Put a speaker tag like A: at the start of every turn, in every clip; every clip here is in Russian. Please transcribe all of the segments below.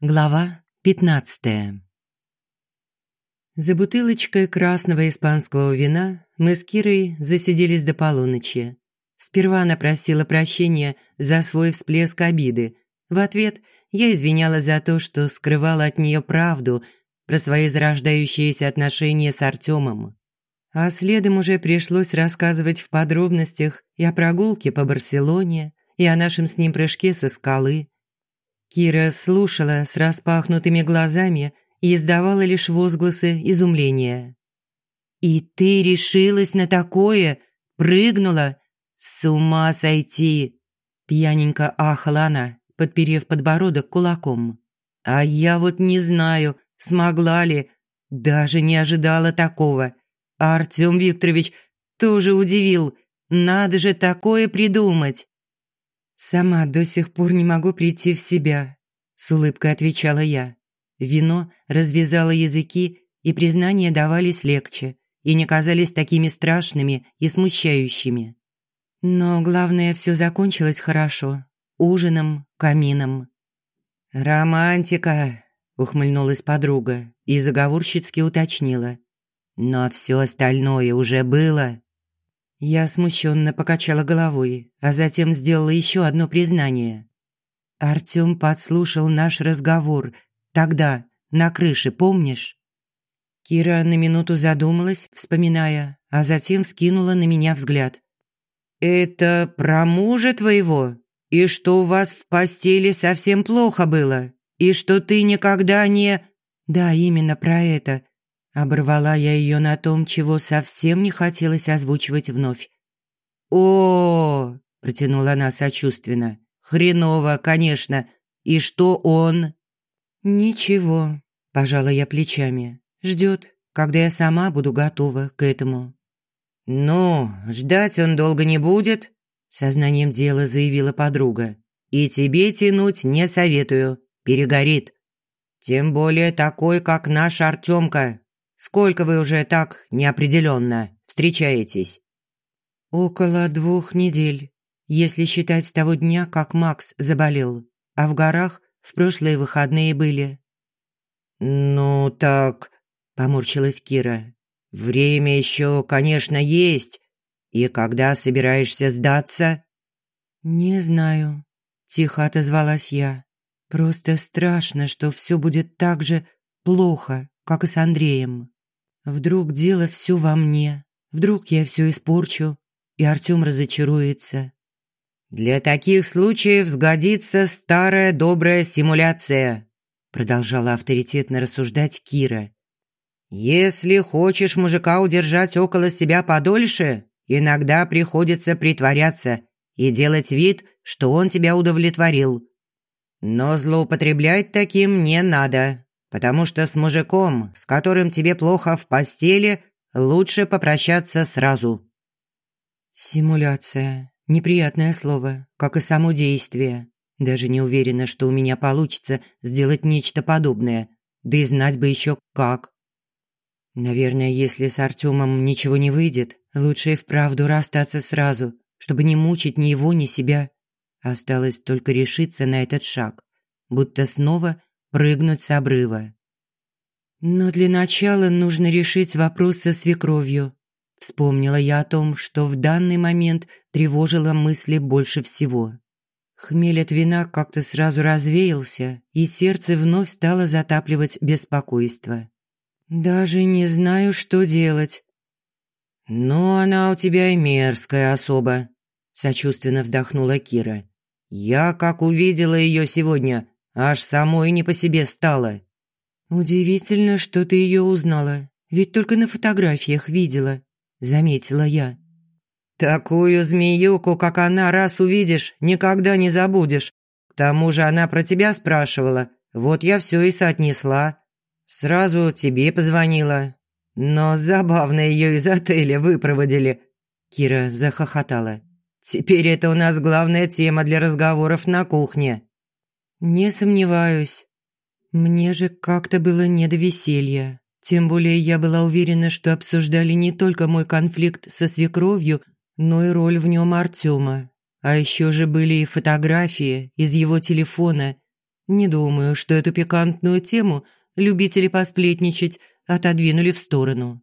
A: Глава пятнадцатая. За бутылочкой красного испанского вина мы с Кирой засиделись до полуночи. Сперва она просила прощения за свой всплеск обиды. В ответ я извинялась за то, что скрывала от нее правду про свои зарождающиеся отношения с Артемом. А следом уже пришлось рассказывать в подробностях и о прогулке по Барселоне, и о нашем с ним прыжке со скалы. Кира слушала с распахнутыми глазами и издавала лишь возгласы изумления. «И ты решилась на такое? Прыгнула? С ума сойти!» Пьяненько ахала она, подперев подбородок кулаком. «А я вот не знаю, смогла ли. Даже не ожидала такого. А Артём Викторович тоже удивил. Надо же такое придумать!» «Сама до сих пор не могу прийти в себя», – с улыбкой отвечала я. Вино развязало языки, и признания давались легче и не казались такими страшными и смущающими. Но главное, все закончилось хорошо. Ужином, камином. «Романтика!» – ухмыльнулась подруга и заговорщицки уточнила. «Но все остальное уже было». Я смущенно покачала головой, а затем сделала еще одно признание. Артём подслушал наш разговор. Тогда, на крыше, помнишь? Кира на минуту задумалась, вспоминая, а затем скинула на меня взгляд. «Это про мужа твоего? И что у вас в постели совсем плохо было? И что ты никогда не...» «Да, именно про это. Оборвала я ее на том, чего совсем не хотелось озвучивать вновь. «О!» – протянула она сочувственно. «Хреново, конечно. И что он?» «Ничего», – пожала я плечами. «Ждет, когда я сама буду готова к этому». «Ну, ждать он долго не будет», – сознанием дела заявила подруга. «И тебе тянуть не советую. Перегорит. Тем более такой, как наш Артемка, Сколько вы уже так неопределенно встречаетесь?» «Около двух недель, если считать с того дня, как Макс заболел. А в горах в прошлые выходные были». «Ну так...» – поморщилась Кира. «Время еще, конечно, есть. И когда собираешься сдаться?» «Не знаю», – тихо отозвалась я. «Просто страшно, что все будет так же плохо, как и с Андреем». Вдруг дело все во мне, вдруг я все испорчу, и Артем разочаруется. «Для таких случаев сгодится старая добрая симуляция», продолжала авторитетно рассуждать Кира. «Если хочешь мужика удержать около себя подольше, иногда приходится притворяться и делать вид, что он тебя удовлетворил. Но злоупотреблять таким не надо потому что с мужиком, с которым тебе плохо в постели, лучше попрощаться сразу». «Симуляция. Неприятное слово, как и само действие. Даже не уверена, что у меня получится сделать нечто подобное. Да и знать бы еще как». Наверное, если с Артемом ничего не выйдет, лучше и вправду расстаться сразу, чтобы не мучить ни его, ни себя. Осталось только решиться на этот шаг, будто снова прыгнуть с обрыва. Но для начала нужно решить вопрос со свекровью. Вспомнила я о том, что в данный момент тревожило мысли больше всего. Хмель от вина как-то сразу развеялся, и сердце вновь стало затапливать беспокойство. «Даже не знаю, что делать». «Ну, она у тебя и мерзкая особа», – сочувственно вздохнула Кира. «Я, как увидела ее сегодня, Аж самой не по себе стало. «Удивительно, что ты ее узнала, ведь только на фотографиях видела», – заметила я. «Такую змеюку, как она, раз увидишь, никогда не забудешь. К тому же она про тебя спрашивала, вот я все и соотнесла. Сразу тебе позвонила. Но забавно ее из отеля выпроводили». Кира захохотала. «Теперь это у нас главная тема для разговоров на кухне». «Не сомневаюсь. Мне же как-то было не до веселья. Тем более я была уверена, что обсуждали не только мой конфликт со свекровью, но и роль в нем Артема. А еще же были и фотографии из его телефона. Не думаю, что эту пикантную тему любители посплетничать отодвинули в сторону.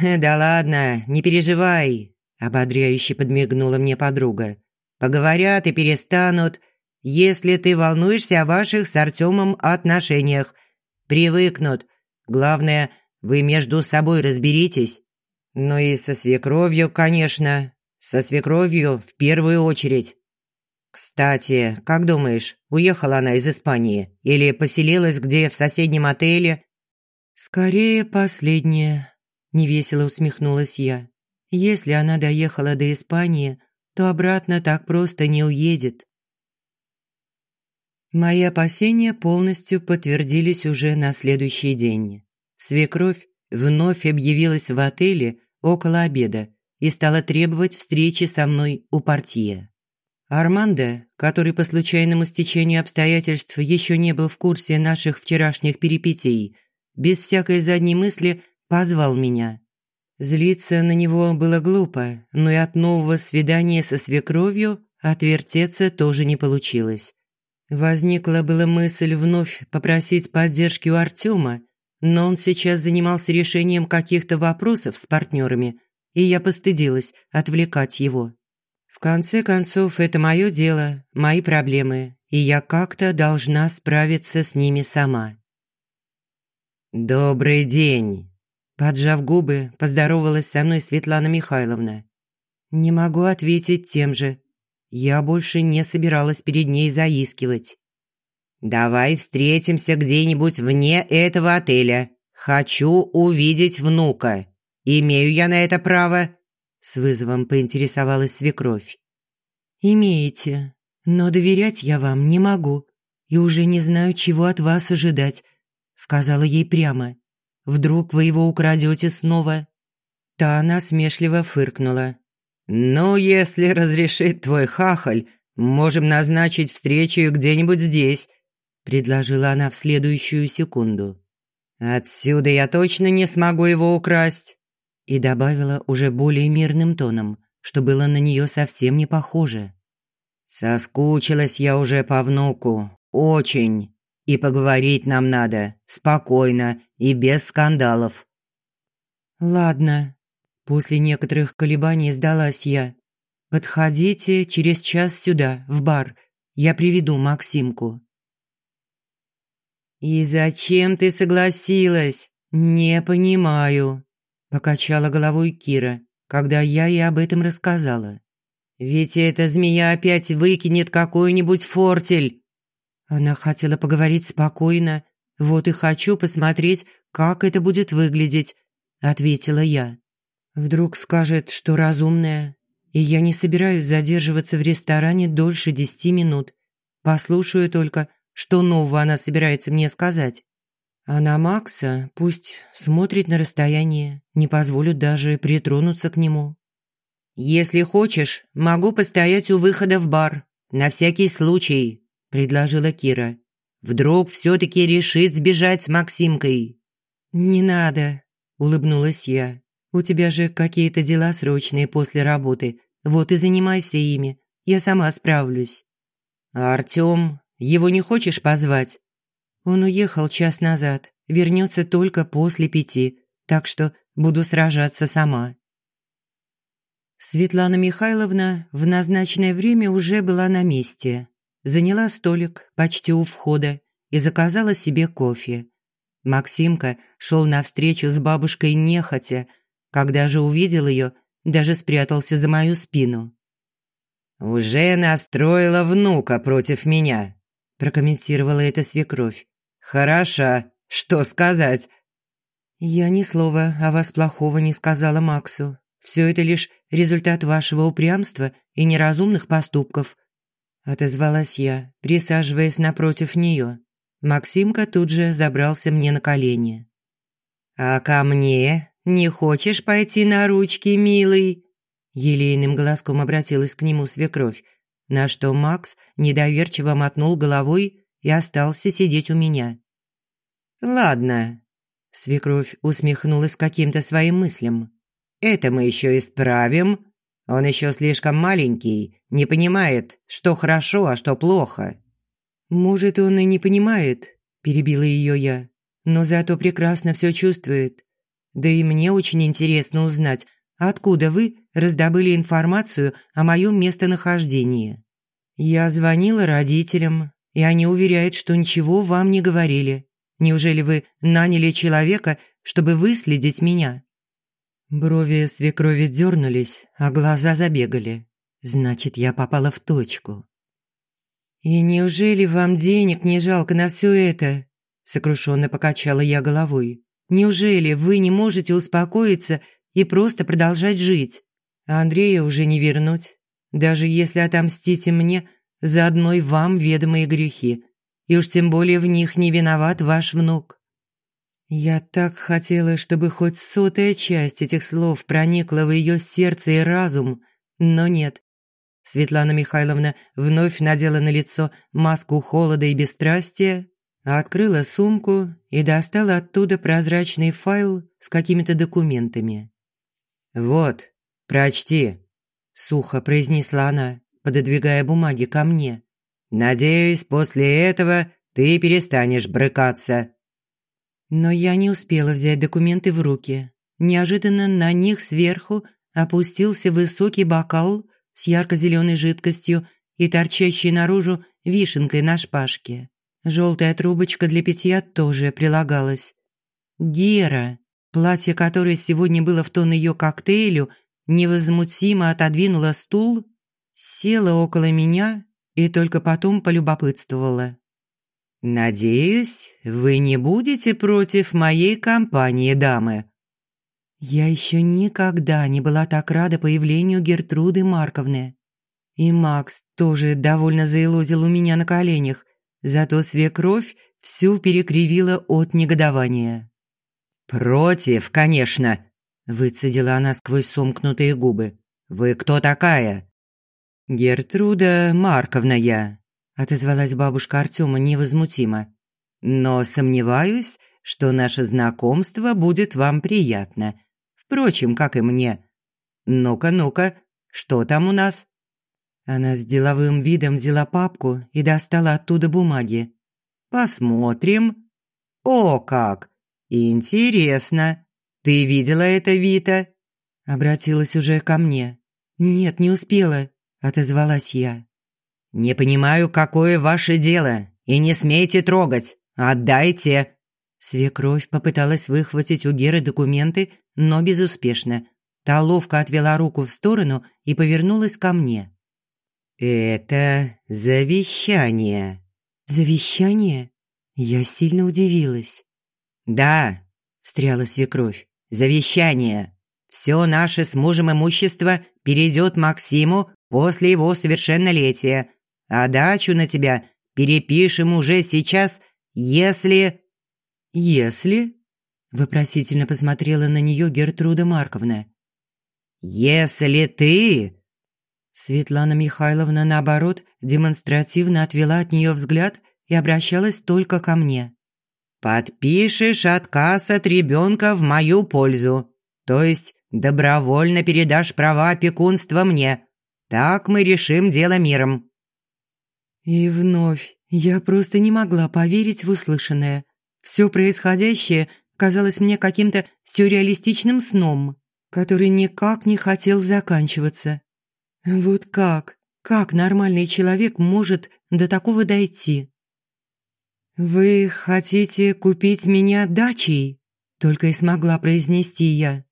A: «Да ладно, не переживай», – ободряюще подмигнула мне подруга. «Поговорят и перестанут, если ты волнуешься о ваших с Артемом отношениях. Привыкнут. Главное, вы между собой разберитесь. Ну и со свекровью, конечно. Со свекровью в первую очередь. Кстати, как думаешь, уехала она из Испании или поселилась где в соседнем отеле? Скорее последнее, невесело усмехнулась я. Если она доехала до Испании, то обратно так просто не уедет. Мои опасения полностью подтвердились уже на следующий день. Свекровь вновь объявилась в отеле около обеда и стала требовать встречи со мной у портье. Армандо, который по случайному стечению обстоятельств еще не был в курсе наших вчерашних перипетий, без всякой задней мысли позвал меня. Злиться на него было глупо, но и от нового свидания со свекровью отвертеться тоже не получилось. Возникла была мысль вновь попросить поддержки у Артема, но он сейчас занимался решением каких-то вопросов с партнерами, и я постыдилась отвлекать его. В конце концов, это мое дело, мои проблемы, и я как-то должна справиться с ними сама. «Добрый день!» Поджав губы, поздоровалась со мной Светлана Михайловна. «Не могу ответить тем же. Я больше не собиралась перед ней заискивать». «Давай встретимся где-нибудь вне этого отеля. Хочу увидеть внука. Имею я на это право?» С вызовом поинтересовалась свекровь. «Имеете, но доверять я вам не могу и уже не знаю, чего от вас ожидать», сказала ей прямо. «Вдруг вы его украдете снова?» Та она смешливо фыркнула. «Ну, если разрешит твой хахаль, можем назначить встречу где-нибудь здесь», предложила она в следующую секунду. «Отсюда я точно не смогу его украсть и добавила уже более мирным тоном, что было на нее совсем не похоже. «Соскучилась я уже по внуку. Очень. И поговорить нам надо. Спокойно и без скандалов». «Ладно». После некоторых колебаний сдалась я. «Подходите через час сюда, в бар. Я приведу Максимку». «И зачем ты согласилась? Не понимаю», Покачала головой Кира, когда я ей об этом рассказала. «Ведь эта змея опять выкинет какой-нибудь фортель!» Она хотела поговорить спокойно. «Вот и хочу посмотреть, как это будет выглядеть», – ответила я. «Вдруг скажет, что разумная, и я не собираюсь задерживаться в ресторане дольше десяти минут. Послушаю только, что нового она собирается мне сказать». А на Макса пусть смотрит на расстояние, не позволю даже притронуться к нему. «Если хочешь, могу постоять у выхода в бар, на всякий случай», – предложила Кира. «Вдруг все-таки решит сбежать с Максимкой». «Не надо», – улыбнулась я. «У тебя же какие-то дела срочные после работы. Вот и занимайся ими. Я сама справлюсь». «А Артём, его не хочешь позвать?» Он уехал час назад, вернется только после пяти, так что буду сражаться сама. Светлана Михайловна в назначенное время уже была на месте. Заняла столик почти у входа и заказала себе кофе. Максимка шел навстречу с бабушкой нехотя. Когда же увидел ее, даже спрятался за мою спину. «Уже настроила внука против меня», – прокомментировала это свекровь. «Хороша, что сказать?» «Я ни слова о вас плохого не сказала Максу. Все это лишь результат вашего упрямства и неразумных поступков», отозвалась я, присаживаясь напротив нее. Максимка тут же забрался мне на колени. «А ко мне не хочешь пойти на ручки, милый?» Елейным голоском обратилась к нему свекровь, на что Макс недоверчиво мотнул головой и остался сидеть у меня. «Ладно», – свекровь усмехнулась каким-то своим мыслям. «Это мы еще исправим. Он еще слишком маленький, не понимает, что хорошо, а что плохо». «Может, он и не понимает», – перебила ее я, «но зато прекрасно все чувствует. Да и мне очень интересно узнать, откуда вы раздобыли информацию о моем местонахождении. Я звонила родителям, и они уверяют, что ничего вам не говорили. Неужели вы наняли человека, чтобы выследить меня?» Брови свекрови дернулись, а глаза забегали. Значит, я попала в точку. «И неужели вам денег не жалко на все это?» Сокрушенно покачала я головой. «Неужели вы не можете успокоиться и просто продолжать жить? Андрея уже не вернуть, даже если отомстите мне за одной вам ведомые грехи. И уж тем более в них не виноват ваш внук». Я так хотела, чтобы хоть сотая часть этих слов проникла в ее сердце и разум, но нет. Светлана Михайловна вновь надела на лицо маску холода и бесстрастия, открыла сумку и достала оттуда прозрачный файл с какими-то документами. «Вот, прочти», – сухо произнесла она, пододвигая бумаги ко мне. «Надеюсь, после этого ты перестанешь брыкаться». Но я не успела взять документы в руки. Неожиданно на них сверху опустился высокий бокал с ярко-зеленой жидкостью и торчащей наружу вишенкой на шпажке. Желтая трубочка для питья тоже прилагалась. Гера, платье которой сегодня было в тон ее коктейлю, невозмутимо отодвинула стул, села около меня и только потом полюбопытствовала. «Надеюсь, вы не будете против моей компании, дамы?» Я еще никогда не была так рада появлению Гертруды Марковны. И Макс тоже довольно заилозил у меня на коленях, зато свекровь всю перекривила от негодования. «Против, конечно», – выцедила она сквозь сомкнутые губы. «Вы кто такая?» «Гертруда Марковна я», – отозвалась бабушка Артема невозмутимо. «Но сомневаюсь, что наше знакомство будет вам приятно. Впрочем, как и мне. Ну-ка, ну-ка, что там у нас?» Она с деловым видом взяла папку и достала оттуда бумаги. «Посмотрим. О, как! Интересно. Ты видела это, Вита?» Обратилась уже ко мне. «Нет, не успела», – отозвалась я. «Не понимаю, какое ваше дело, и не смейте трогать. Отдайте!» Свекровь попыталась выхватить у Геры документы, но безуспешно. Та ловко отвела руку в сторону и повернулась ко мне. «Это завещание». «Завещание?» Я сильно удивилась. «Да», – встряла свекровь, – «завещание. Все наше с мужем имущество перейдет Максиму после его совершеннолетия а дачу на тебя перепишем уже сейчас, если...» «Если?» – вопросительно посмотрела на нее Гертруда Марковна. «Если ты...» Светлана Михайловна, наоборот, демонстративно отвела от нее взгляд и обращалась только ко мне. «Подпишешь отказ от ребенка в мою пользу, то есть добровольно передашь права опекунства мне. Так мы решим дело миром. И вновь я просто не могла поверить в услышанное. Все происходящее казалось мне каким-то сюрреалистичным сном, который никак не хотел заканчиваться. Вот как? Как нормальный человек может до такого дойти? «Вы хотите купить меня дачей?» Только и смогла произнести я.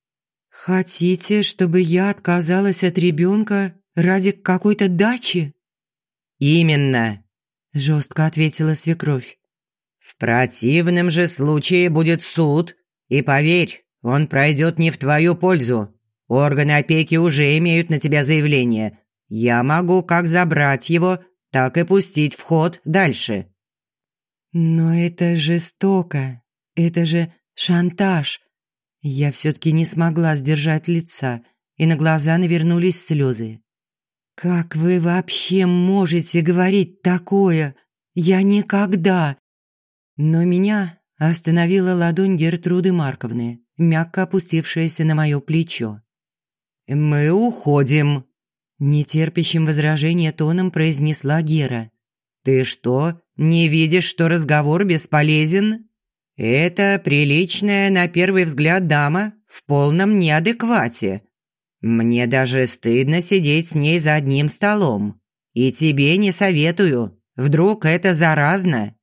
A: «Хотите, чтобы я отказалась от ребенка ради какой-то дачи?» «Именно», – жестко ответила свекровь. «В противном же случае будет суд, и поверь, он пройдет не в твою пользу. Органы опеки уже имеют на тебя заявление. Я могу как забрать его, так и пустить в ход дальше». «Но это жестоко. Это же шантаж». Я все-таки не смогла сдержать лица, и на глаза навернулись слезы. «Как вы вообще можете говорить такое? Я никогда...» Но меня остановила ладонь Гертруды Марковны, мягко опустившаяся на мое плечо. «Мы уходим», – нетерпящим возражения тоном произнесла Гера. «Ты что, Не видишь, что разговор бесполезен? Это приличная на первый взгляд дама в полном неадеквате. Мне даже стыдно сидеть с ней за одним столом. И тебе не советую. Вдруг это заразно.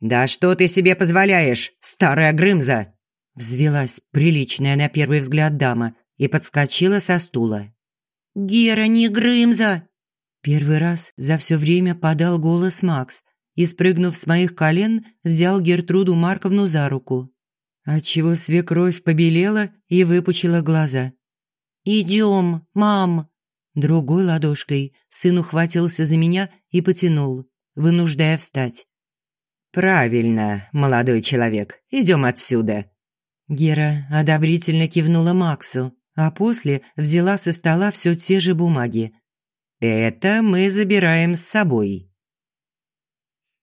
A: «Да что ты себе позволяешь, старая Грымза?» Взвелась приличная на первый взгляд дама и подскочила со стула. «Гера, не Грымза!» Первый раз за все время подал голос Макс и, спрыгнув с моих колен, взял Гертруду Марковну за руку. Отчего свекровь побелела и выпучила глаза. «Идем, мам!» Другой ладошкой сын ухватился за меня и потянул, вынуждая встать. «Правильно, молодой человек, идем отсюда». Гера одобрительно кивнула Максу, а после взяла со стола все те же бумаги. «Это мы забираем с собой».